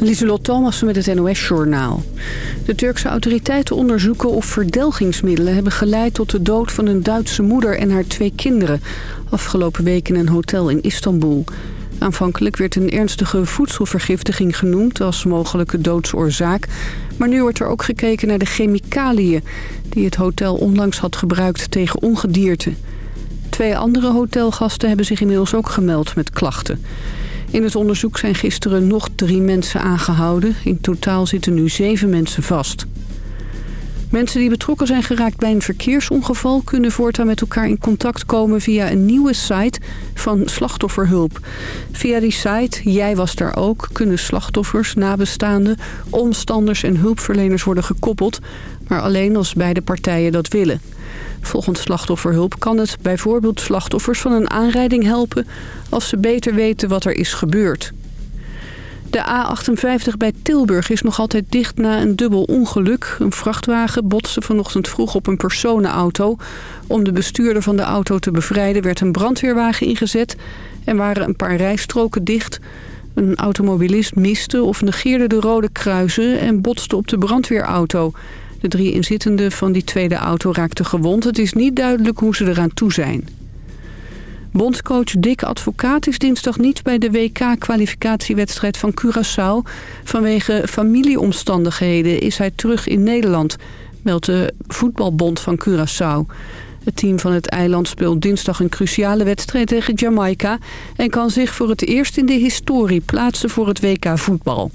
Lieselot Thomas met het NOS-journaal. De Turkse autoriteiten onderzoeken of verdelgingsmiddelen hebben geleid tot de dood van een Duitse moeder en haar twee kinderen. Afgelopen week in een hotel in Istanbul. Aanvankelijk werd een ernstige voedselvergiftiging genoemd als mogelijke doodsoorzaak. Maar nu wordt er ook gekeken naar de chemicaliën die het hotel onlangs had gebruikt tegen ongedierte. Twee andere hotelgasten hebben zich inmiddels ook gemeld met klachten. In het onderzoek zijn gisteren nog drie mensen aangehouden. In totaal zitten nu zeven mensen vast. Mensen die betrokken zijn geraakt bij een verkeersongeval... kunnen voortaan met elkaar in contact komen via een nieuwe site van slachtofferhulp. Via die site, Jij was daar ook, kunnen slachtoffers, nabestaanden... omstanders en hulpverleners worden gekoppeld... maar alleen als beide partijen dat willen. Volgens slachtofferhulp kan het bijvoorbeeld slachtoffers van een aanrijding helpen... als ze beter weten wat er is gebeurd. De A58 bij Tilburg is nog altijd dicht na een dubbel ongeluk. Een vrachtwagen botste vanochtend vroeg op een personenauto. Om de bestuurder van de auto te bevrijden werd een brandweerwagen ingezet... en waren een paar rijstroken dicht... Een automobilist miste of negeerde de rode kruisen en botste op de brandweerauto. De drie inzittenden van die tweede auto raakten gewond. Het is niet duidelijk hoe ze eraan toe zijn. Bondscoach Dick Advocaat is dinsdag niet bij de WK-kwalificatiewedstrijd van Curaçao. Vanwege familieomstandigheden is hij terug in Nederland, meldt de voetbalbond van Curaçao. Het team van het eiland speelt dinsdag een cruciale wedstrijd tegen Jamaica... en kan zich voor het eerst in de historie plaatsen voor het WK voetbal.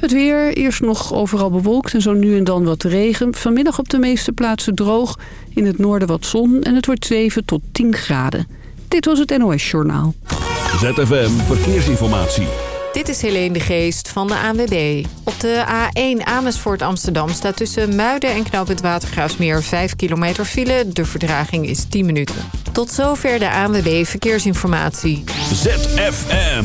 Het weer, eerst nog overal bewolkt en zo nu en dan wat regen. Vanmiddag op de meeste plaatsen droog, in het noorden wat zon en het wordt 7 tot 10 graden. Dit was het NOS Journaal. ZFM Verkeersinformatie. Dit is Helene de Geest van de ANWB. Op de A1 Amersfoort Amsterdam staat tussen Muiden en Knoop het Watergraafsmeer 5 kilometer file. De verdraging is 10 minuten. Tot zover de ANWB Verkeersinformatie. ZFM.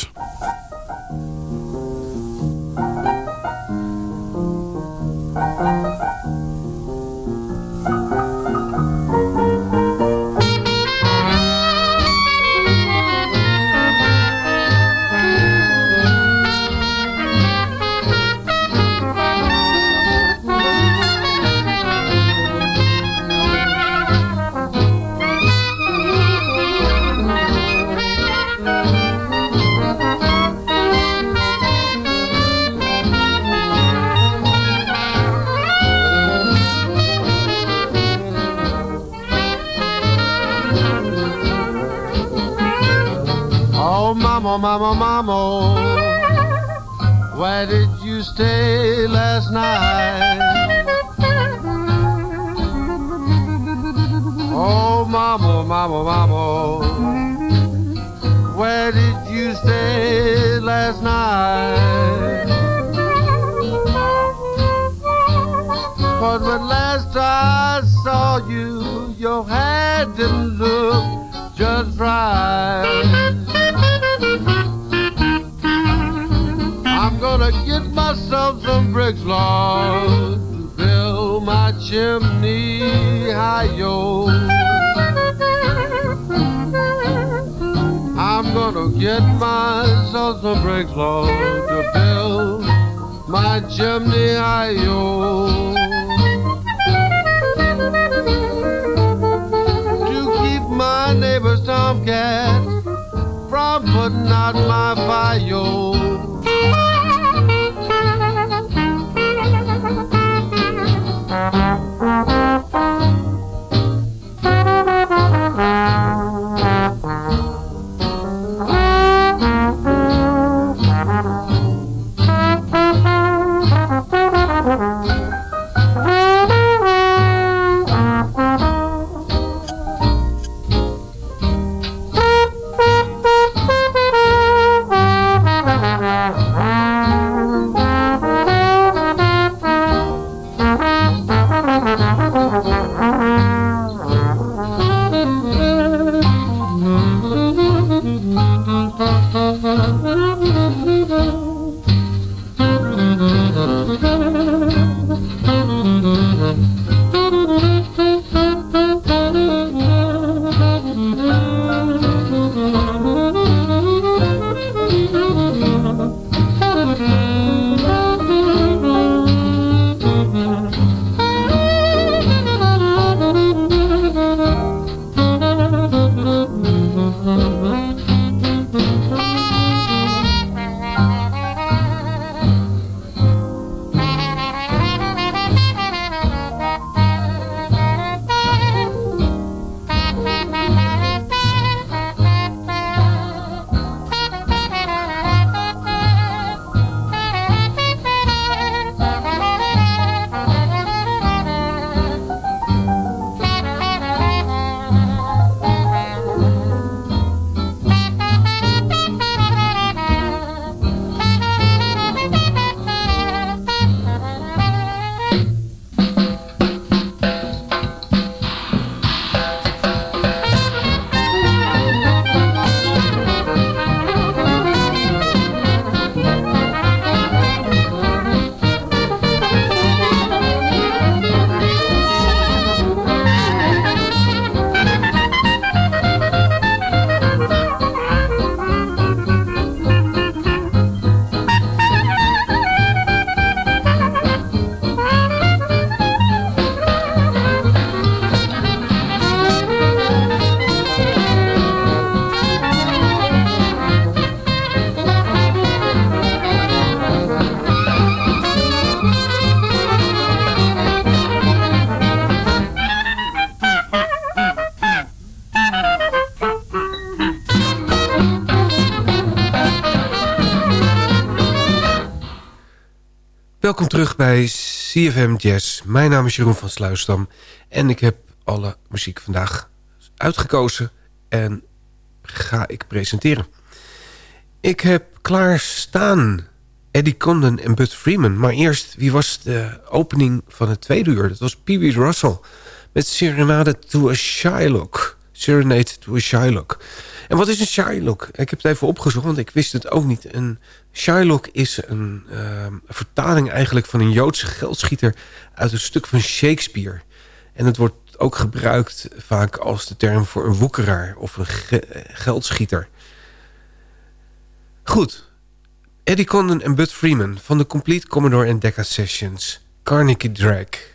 Mama, mama, mama, where did you stay last night? Oh, mama, mama, mama, where did you stay last night? Cause when last I saw you, your hair didn't look just right. Get myself some bricks, Lord, to build my chimney high-yo. I'm gonna get myself some bricks, Lord, to build my chimney high-yo. To keep my neighbor's tomcat from putting out my fire. CFM Jazz. Mijn naam is Jeroen van Sluisdam. En ik heb alle muziek vandaag uitgekozen. En ga ik presenteren. Ik heb klaarstaan Eddie Condon en Bud Freeman. Maar eerst, wie was de opening van het tweede uur? Dat was Pee Wee Russell. Met Serenade to a Shylock. Serenade to a Shylock. En wat is een Shylock? Ik heb het even opgezocht, want ik wist het ook niet. Een Shylock is een uh, vertaling eigenlijk van een Joodse geldschieter... uit een stuk van Shakespeare. En het wordt ook gebruikt vaak als de term voor een woekeraar of een ge geldschieter. Goed. Eddie Condon en Bud Freeman van de Complete Commodore and Decca Sessions. Carnegie Drag.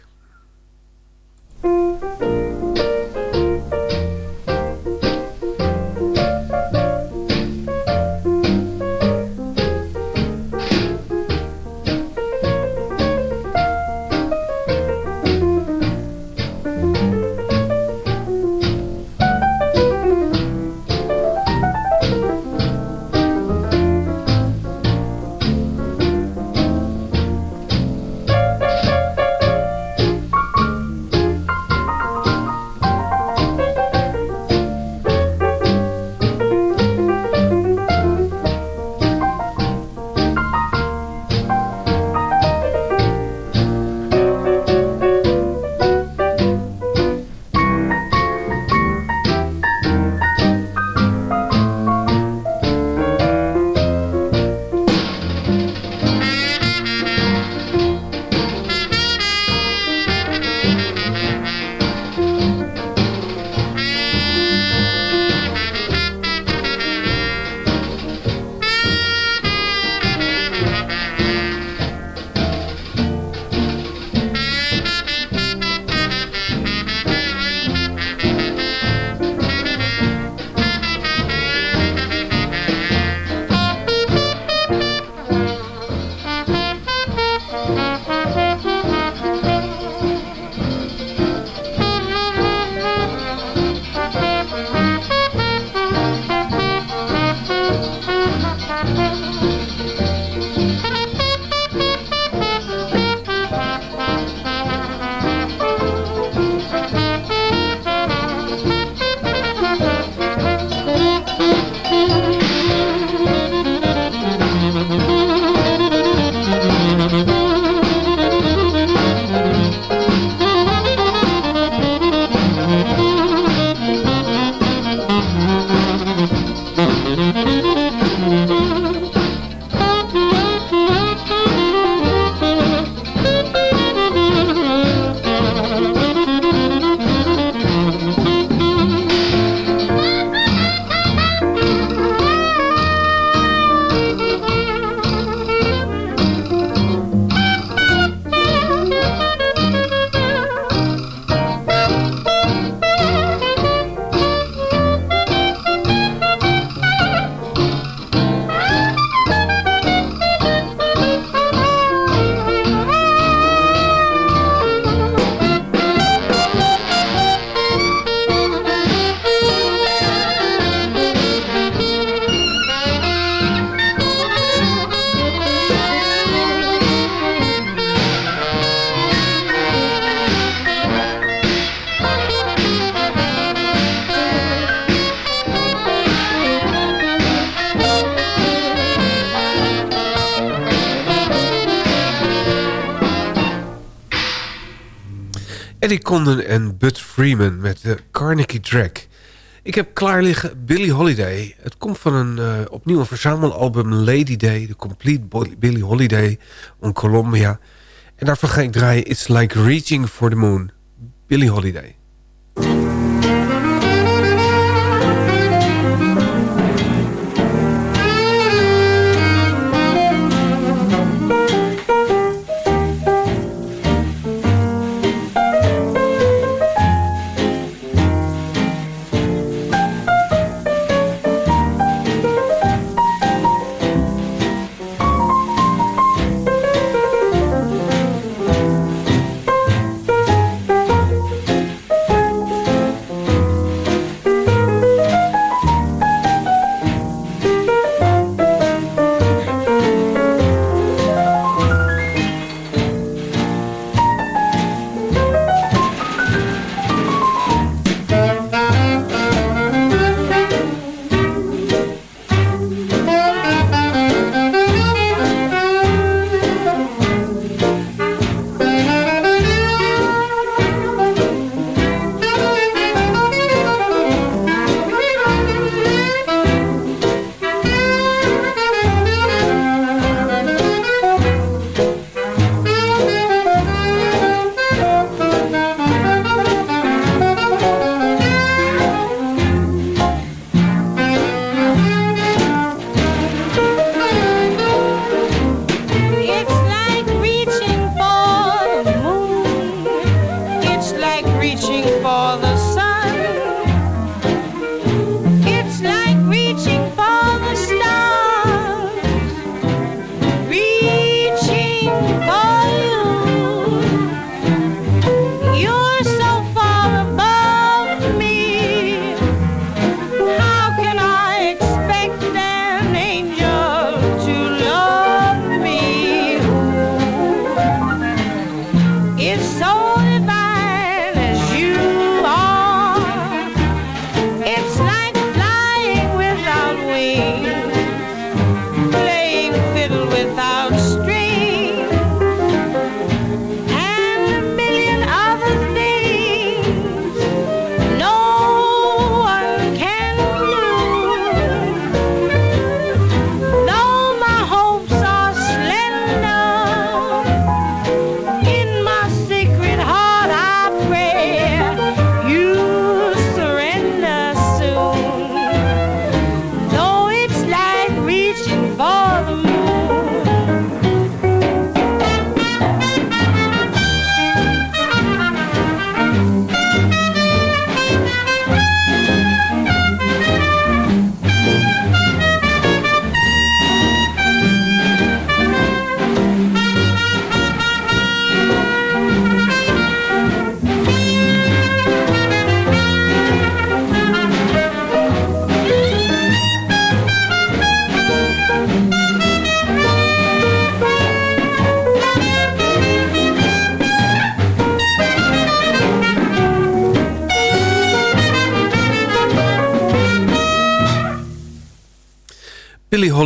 Condon en Bud Freeman met de Carnegie Drag. Ik heb klaar liggen Billie Holiday. Het komt van een uh, opnieuw een verzamelalbum Lady Day. De Complete Billie Holiday on Columbia. En daarvan ga ik draaien It's Like Reaching for the Moon. Billie Holiday.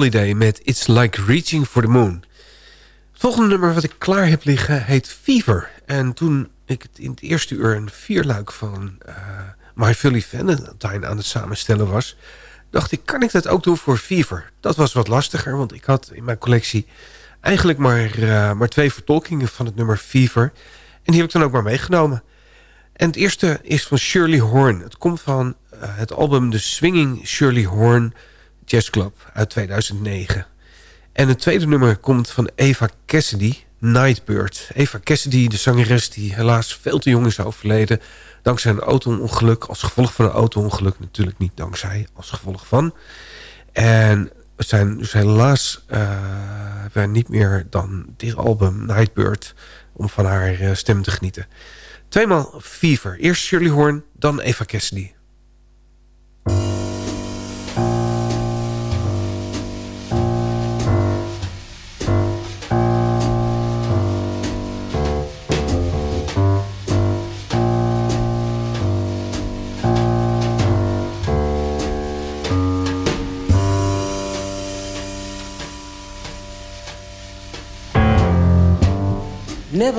Holiday met It's Like Reaching for the Moon. Het volgende nummer wat ik klaar heb liggen heet Fever. En toen ik het in het eerste uur een vierluik van uh, My Philly Valentine aan het samenstellen was... dacht ik, kan ik dat ook doen voor Fever? Dat was wat lastiger, want ik had in mijn collectie eigenlijk maar, uh, maar twee vertolkingen van het nummer Fever. En die heb ik dan ook maar meegenomen. En het eerste is van Shirley Horn. Het komt van uh, het album The Swinging Shirley Horn Jazz Club uit 2009. En het tweede nummer komt van Eva Cassidy, Nightbird. Eva Cassidy, de zangeres die helaas veel te jong is overleden... dankzij een auto-ongeluk, als gevolg van een auto-ongeluk... natuurlijk niet dankzij, als gevolg van. En zijn dus helaas uh, niet meer dan dit album Nightbird... om van haar uh, stem te genieten. Tweemaal Fever. Eerst Shirley Horn, dan Eva Cassidy.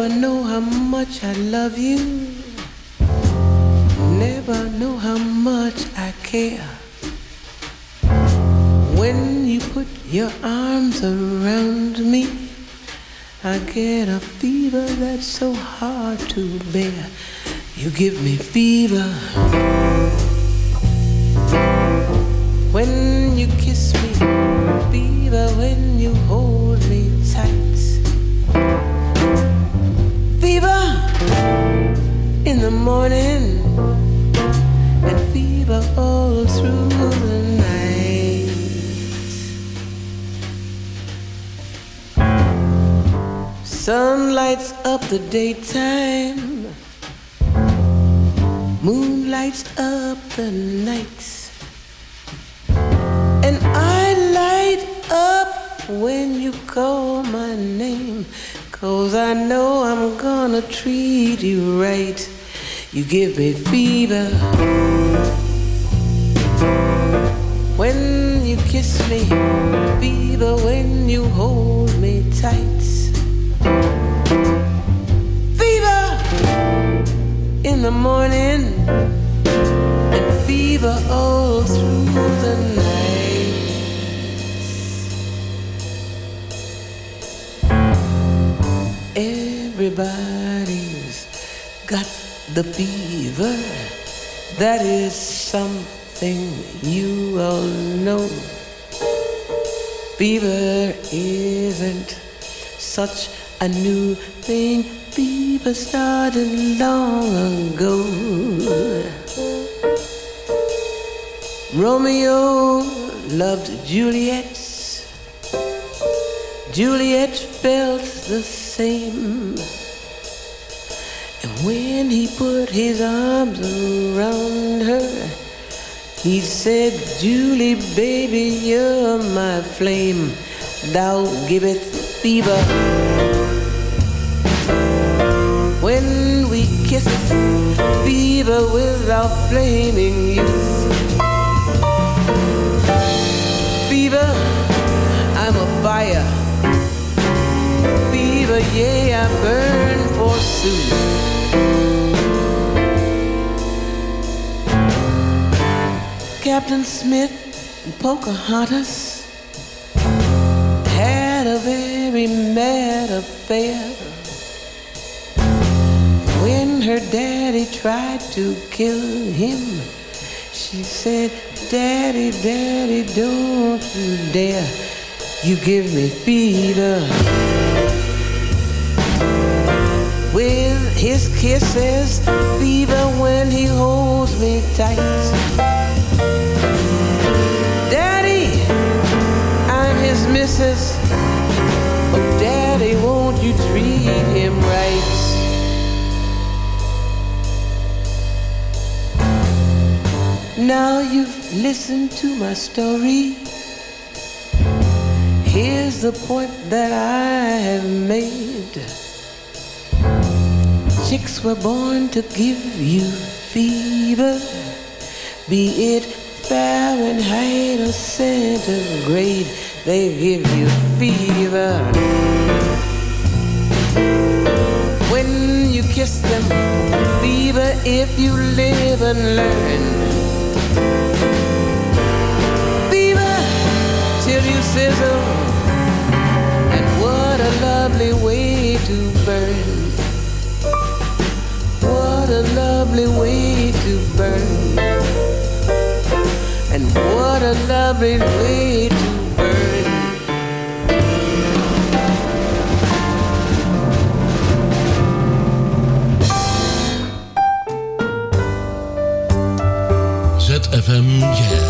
Never know how much I love you. Never know how much I care. When you put your arms around me, I get a fever that's so hard to bear. You give me fever. When you kiss me, fever when you hold Fever in the morning and fever all through the night. Sun lights up the daytime, moon lights up the nights, and I light up when you call my name. Cause I know I'm gonna treat you right. You give me fever. When you kiss me, fever when you hold me tight. Fever in the morning, and fever all through the night. Everybody's got the fever. That is something you all know. Fever isn't such a new thing fever started long ago. Romeo loved Juliet. Juliet felt the same. And when he put his arms around her, he said, Julie, baby, you're my flame. Thou giveth fever. When we kiss, fever without flaming youth. Fever, I'm a fire. Fever, yeah, I burn forsooth. Captain Smith and Pocahontas had a very mad affair. When her daddy tried to kill him, she said, Daddy, Daddy, don't you dare. You give me fever. His kisses, fever when he holds me tight. Daddy, I'm his missus. Oh, Daddy, won't you treat him right? Now you've listened to my story. Here's the point that I have made. Chicks were born to give you fever, be it Fahrenheit or centigrade, they give you fever. When you kiss them, fever if you live and learn. Fever till you sizzle, and what a lovely way to burn. A lovely way to burn. And what a lovely way to burn. ZFM Jazz.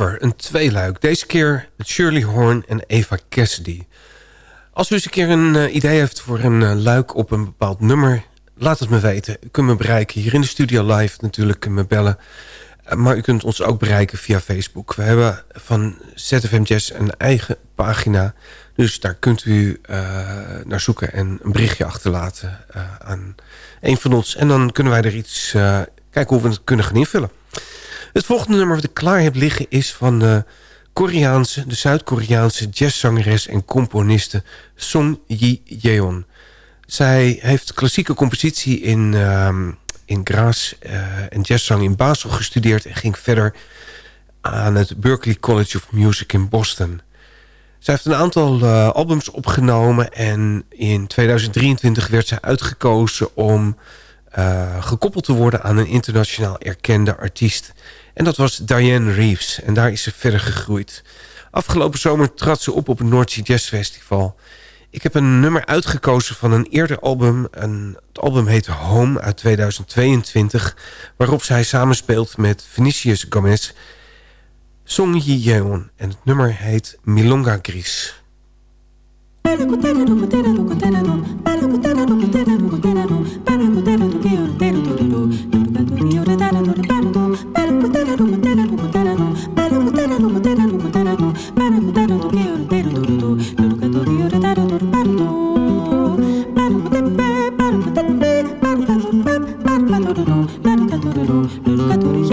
Fever, een tweeluik. Deze keer met Shirley Horn en Eva Cassidy. Als u eens een keer een uh, idee heeft voor een uh, luik op een bepaald nummer... laat het me weten. U kunt me bereiken hier in de studio live natuurlijk, me bellen. Uh, maar u kunt ons ook bereiken via Facebook. We hebben van ZFM Jazz een eigen pagina. Dus daar kunt u naar zoeken en een berichtje achterlaten aan een van ons. En dan kunnen wij er iets kijken hoe we het kunnen gaan invullen. Het volgende nummer wat ik klaar heb liggen is van de Koreaanse, de Zuid-Koreaanse jazzzangeres en componiste Song Yi-jeon. Zij heeft klassieke compositie in, uh, in Graz uh, en jazzzang in Basel gestudeerd... en ging verder aan het Berklee College of Music in Boston. Zij heeft een aantal uh, albums opgenomen en in 2023 werd zij uitgekozen om uh, gekoppeld te worden aan een internationaal erkende artiest. En dat was Diane Reeves. En daar is ze verder gegroeid. Afgelopen zomer trad ze op op het Sea Jazz Festival. Ik heb een nummer uitgekozen van een eerder album. Het album heet Home uit 2022. Waarop zij samenspeelt met Vinicius Gomez. Song Yeon. En het nummer heet Milonga Gris. Nurcatur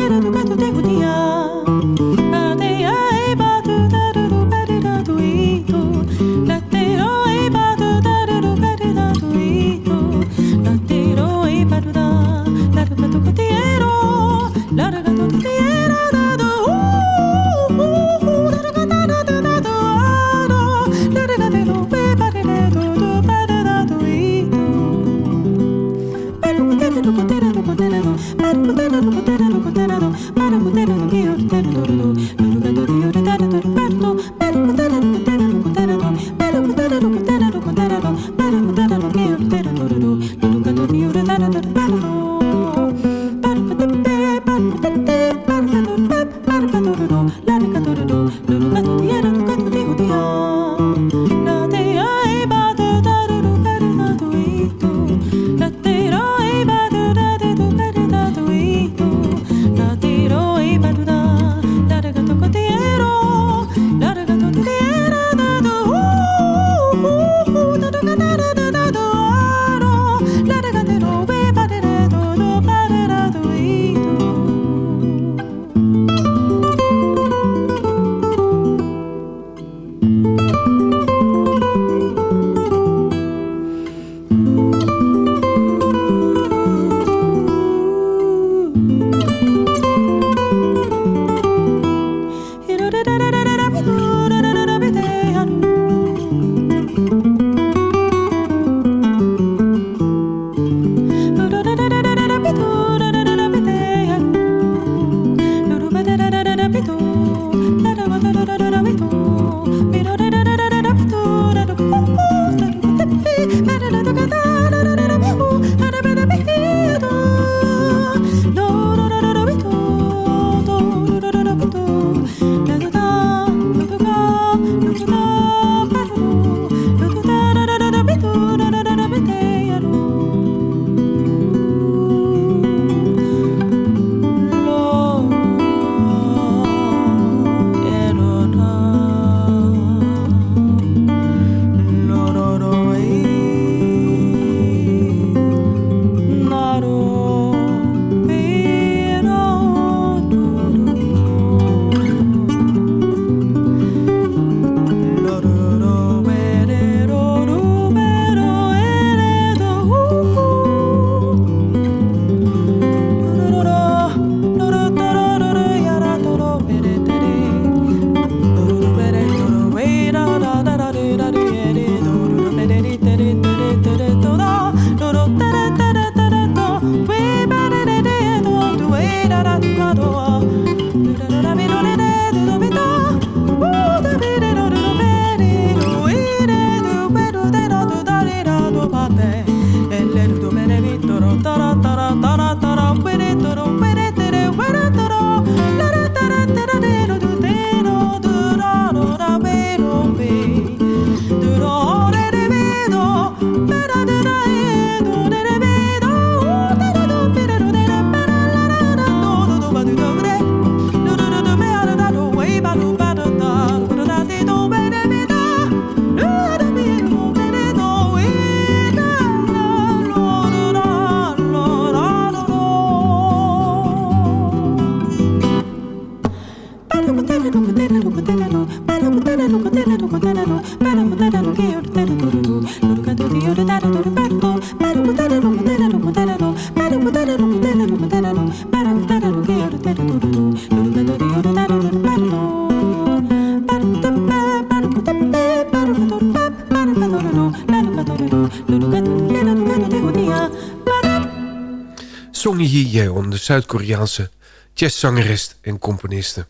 Zuid-Koreaanse jazzzangeres en componiste.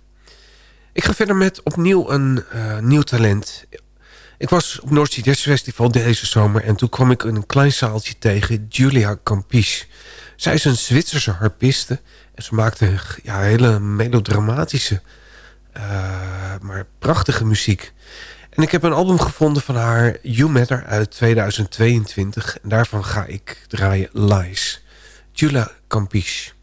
Ik ga verder met opnieuw een uh, nieuw talent. Ik was op Noordzee Jazz Festival deze zomer... en toen kwam ik in een klein zaaltje tegen Julia Campiche. Zij is een Zwitserse harpiste... en ze maakte ja, hele melodramatische, uh, maar prachtige muziek. En ik heb een album gevonden van haar, You Matter, uit 2022. En daarvan ga ik draaien Lies. Julia Campiche.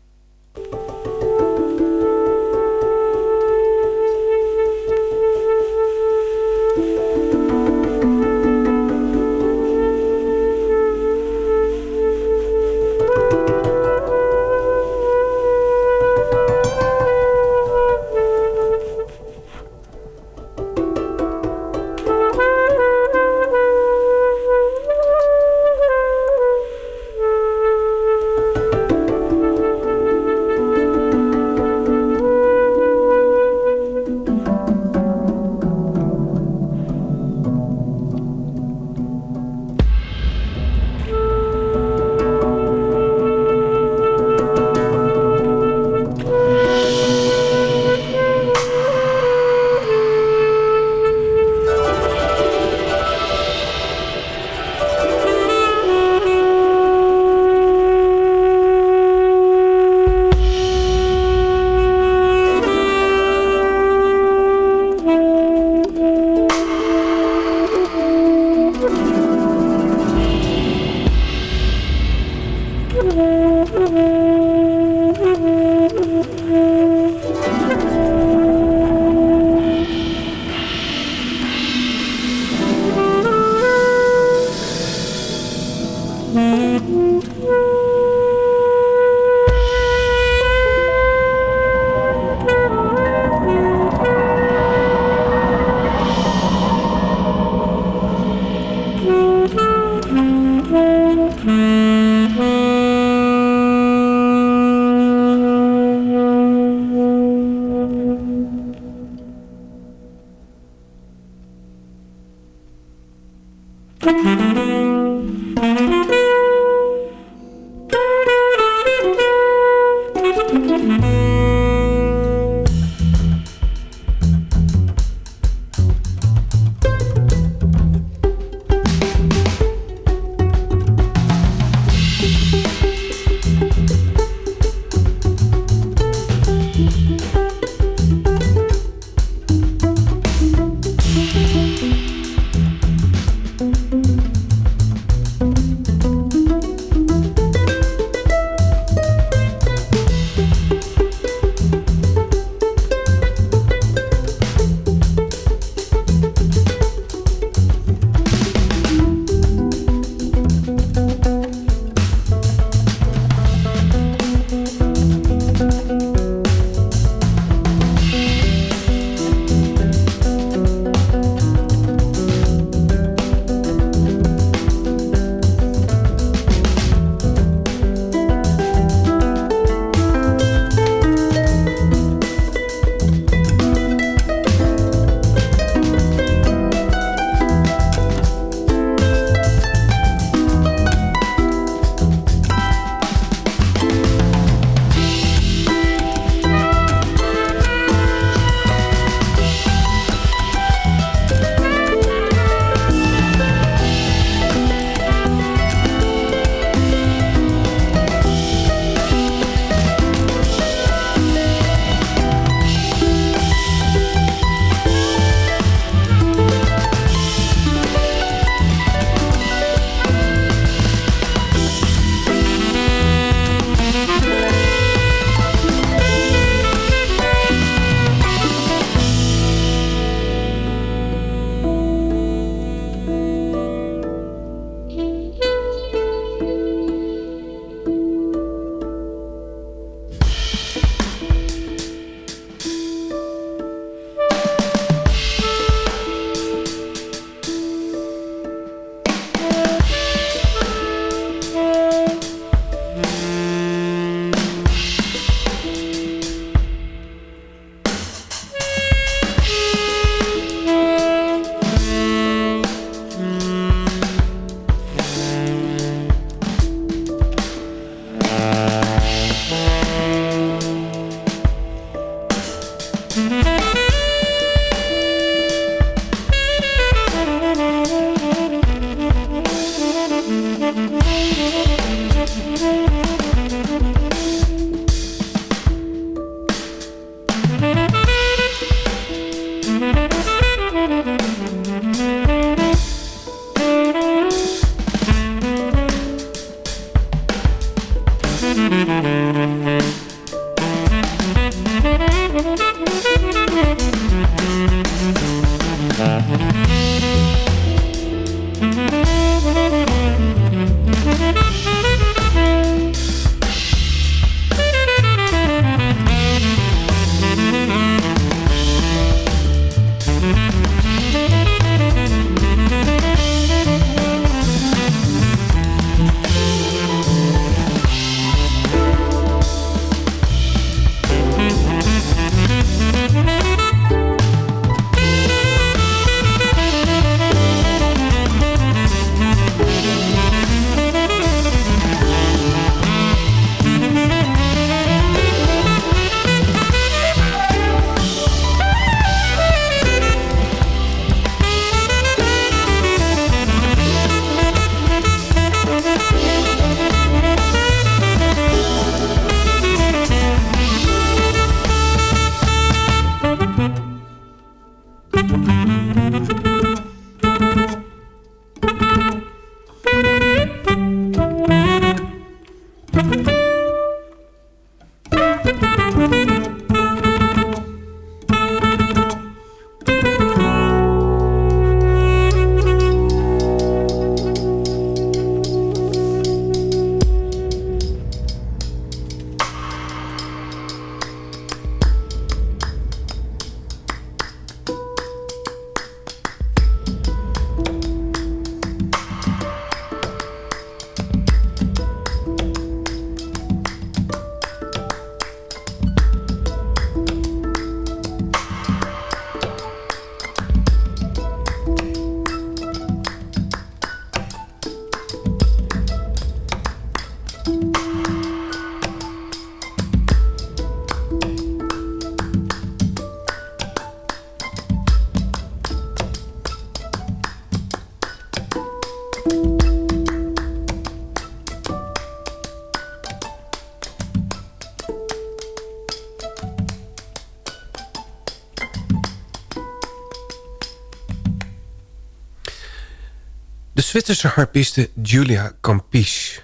Zwitserse harpiste Julia Campiche.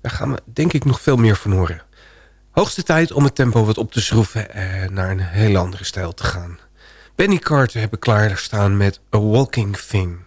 Daar gaan we denk ik nog veel meer van horen. Hoogste tijd om het tempo wat op te schroeven en naar een hele andere stijl te gaan. Benny Carter hebben klaarstaan met A Walking Thing.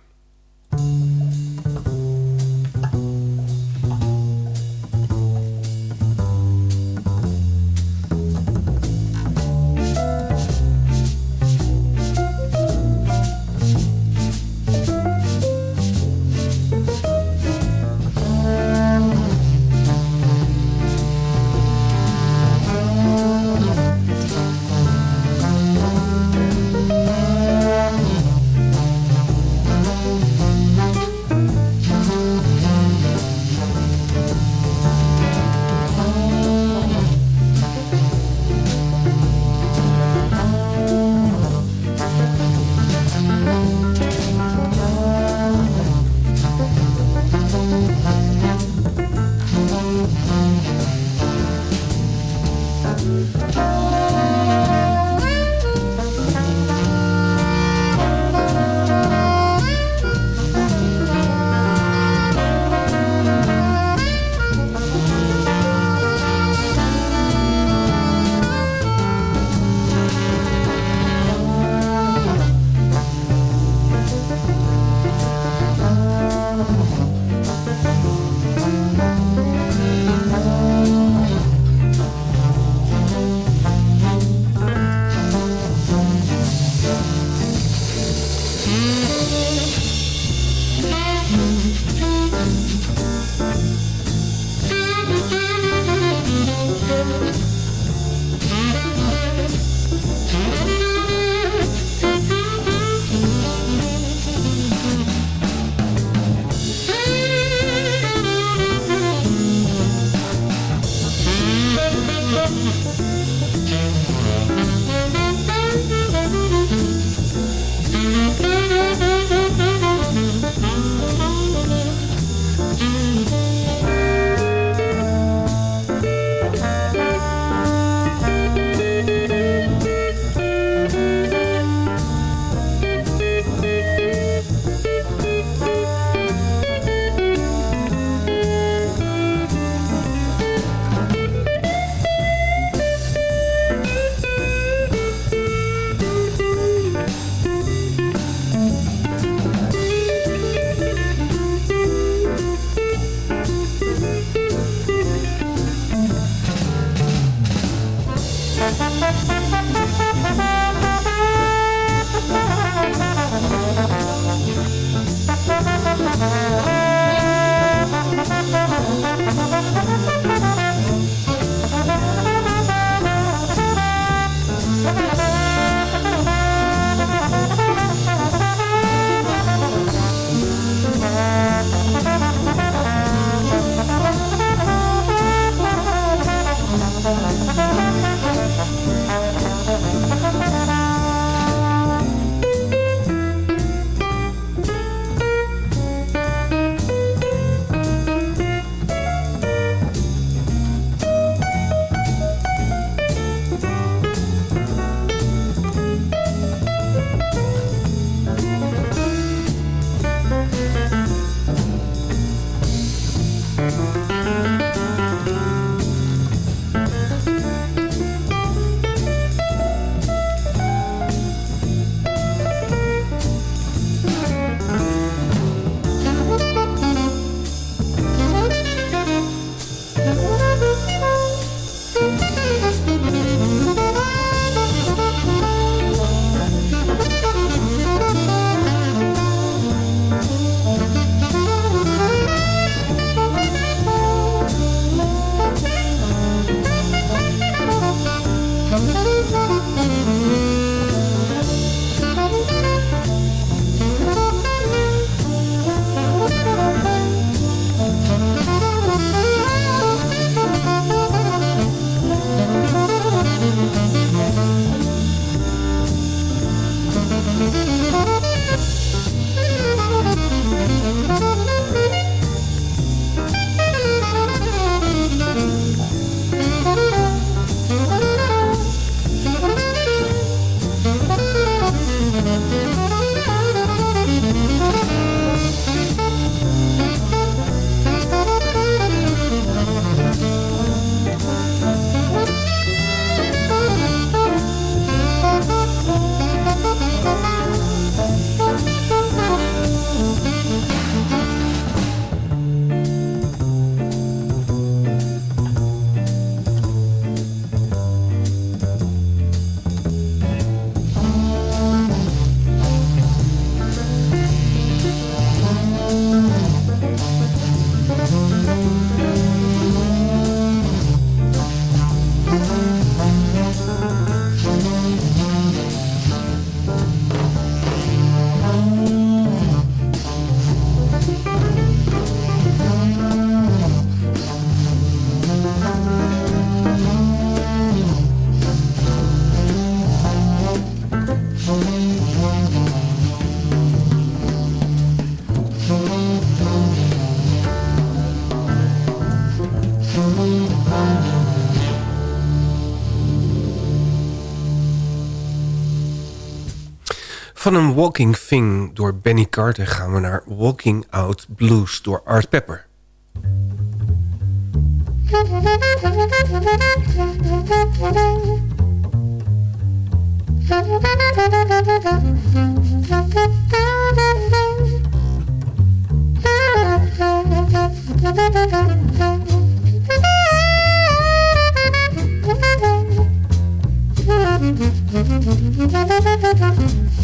Van Walking Thing door Benny Carter gaan we naar Walking Out Blues door Art Pepper.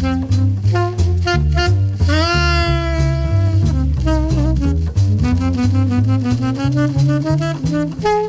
Thank you.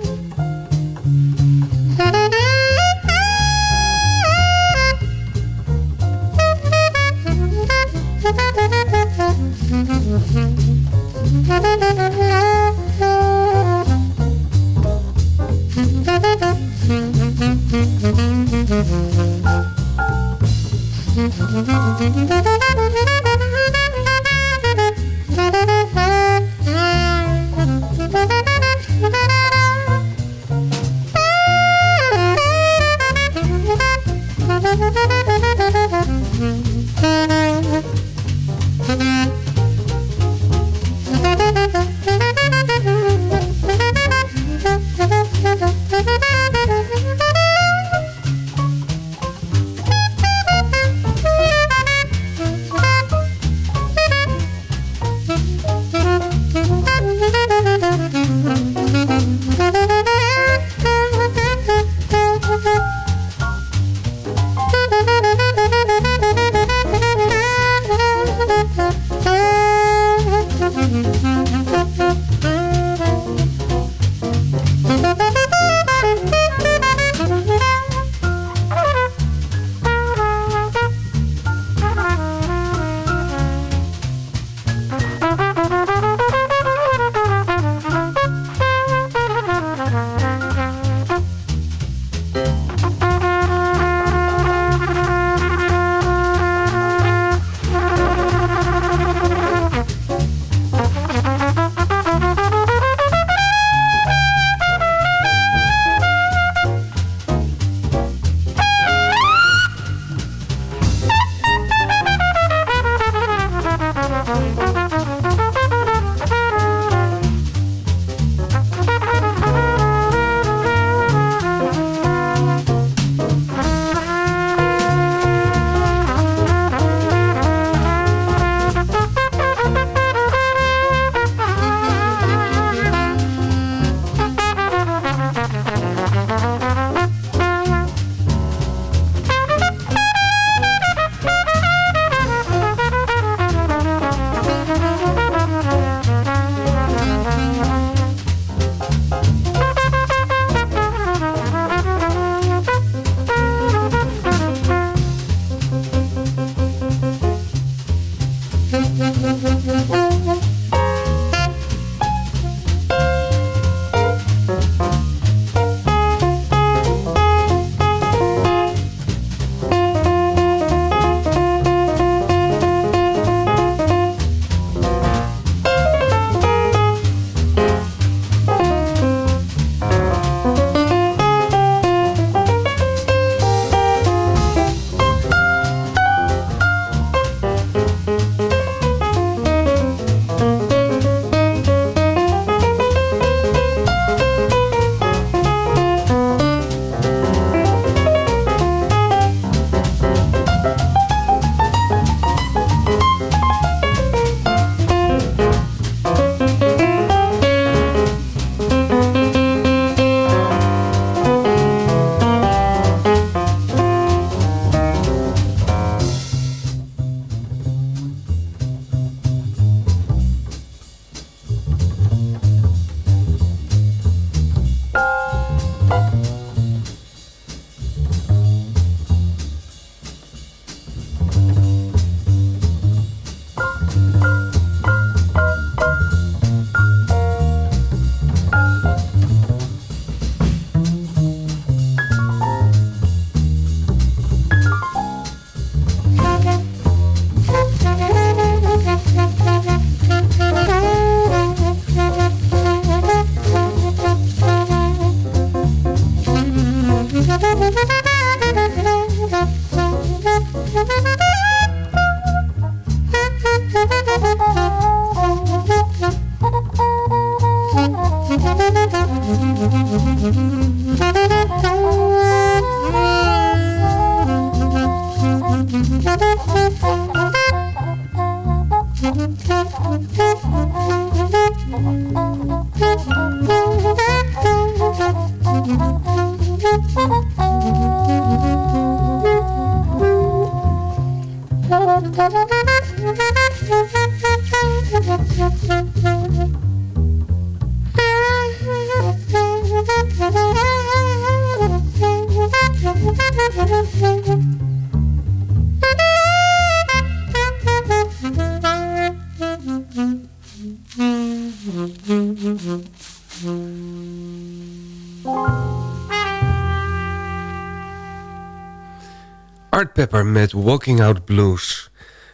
Met Walking Out Blues.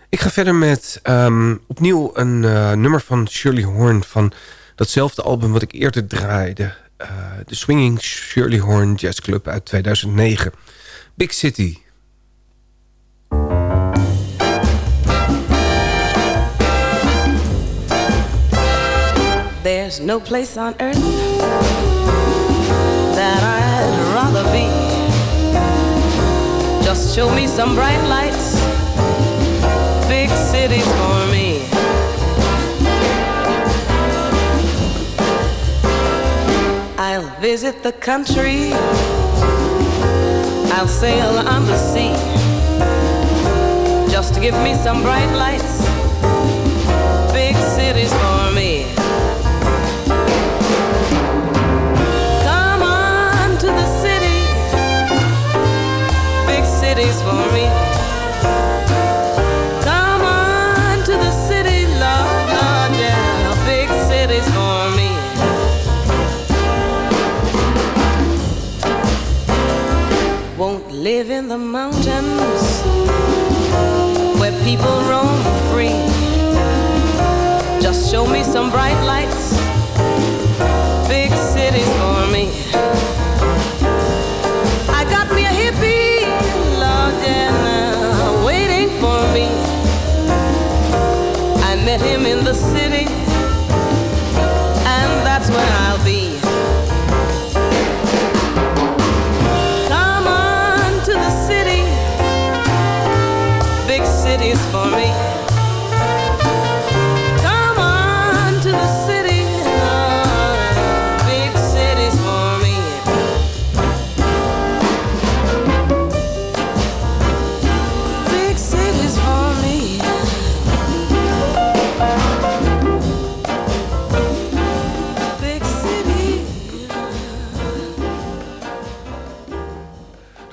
Ik ga verder met ehm, opnieuw een eh, nummer van Shirley Horn... van datzelfde album wat ik eerder draaide. Uh, de Swinging Shirley Horn Jazz Club uit 2009. Big City. There's no place on earth that I'd Just show me some bright lights, big cities for me. I'll visit the country, I'll sail on the sea. Just give me some bright lights, live in the mountains where people roam free. Just show me some bright lights,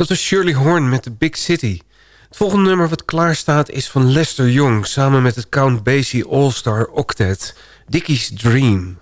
Dat was Shirley Horn met The Big City. Het volgende nummer wat klaar staat is van Lester Young... samen met het Count Basie All-Star Octet, Dickie's Dream.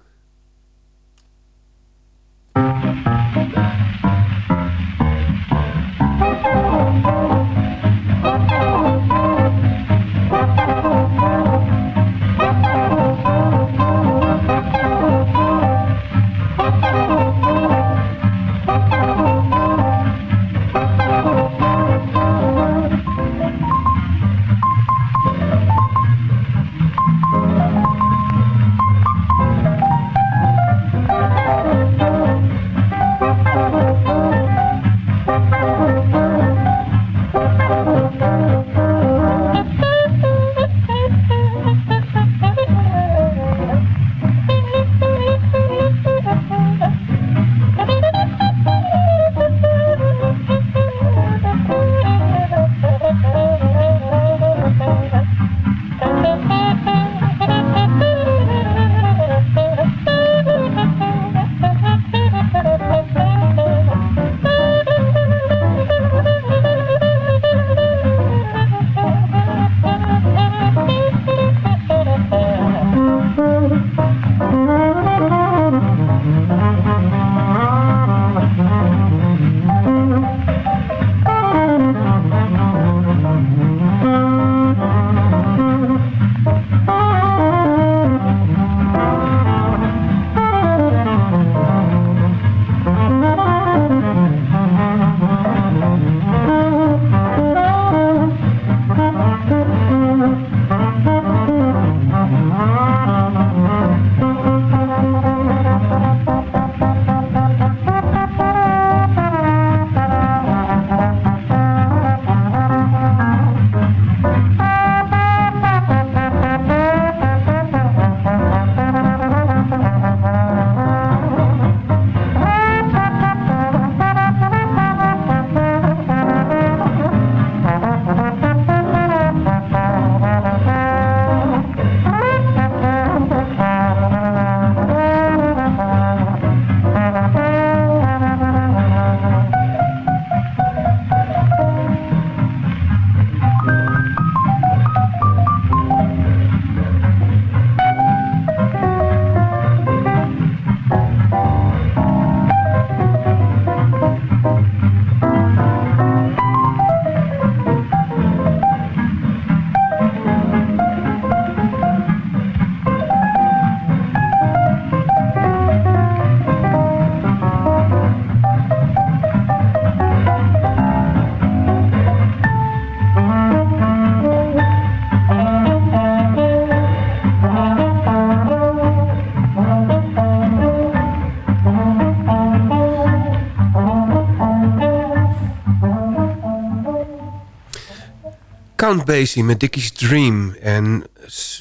Count met Dickie's Dream en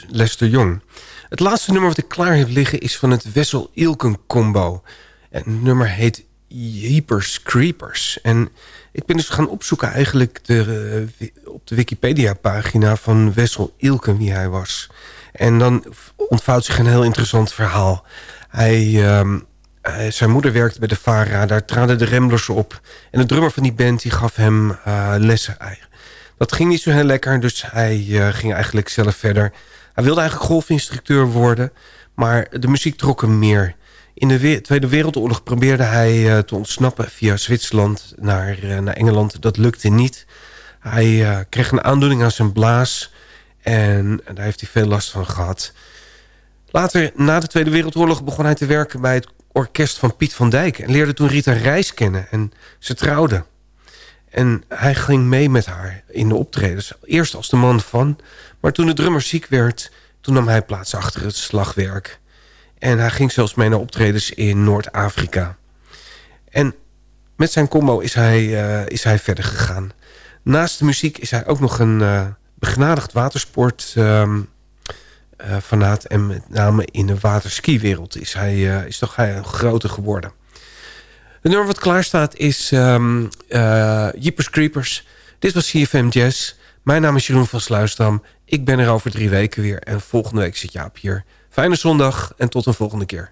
Lester Young. Het laatste nummer wat ik klaar heb liggen is van het Wessel Ilken combo. En het nummer heet Jeepers Creepers. En ik ben dus gaan opzoeken eigenlijk de, uh, op de Wikipedia-pagina van Wessel Ilken wie hij was. En dan ontvouwt zich een heel interessant verhaal. Hij, um, zijn moeder werkte bij de VARA, daar traden de Remblers op. En de drummer van die band die gaf hem uh, lessen. Dat ging niet zo heel lekker, dus hij uh, ging eigenlijk zelf verder. Hij wilde eigenlijk golfinstructeur worden, maar de muziek trok hem meer. In de Tweede Wereldoorlog probeerde hij uh, te ontsnappen via Zwitserland naar, uh, naar Engeland. Dat lukte niet. Hij kreeg een aandoening aan zijn blaas en, en, daar heeft hij veel last van gehad. Later, na de Tweede Wereldoorlog, begon hij te werken bij het orkest van Piet van Dijk... en leerde toen Rita Reis kennen en ze trouwden. En hij ging mee met haar in de optredens. Eerst als de man van, maar toen de drummer ziek werd... toen nam hij plaats achter het slagwerk... En hij ging zelfs mee naar optredens in Noord-Afrika. En met zijn combo is hij, uh, is hij verder gegaan. Naast de muziek is hij ook nog een uh, begenadigd watersport... Um, uh, fanaat en met name in de waterskiwereld is hij is toch hij groter geworden. Het nummer wat klaar staat is um, Jeepers Creepers. Dit was CFM Jazz. Mijn naam is Jeroen van Sluisdam. Ik ben er over drie weken weer en volgende week zit Jaap hier... Fijne zondag en tot een volgende keer.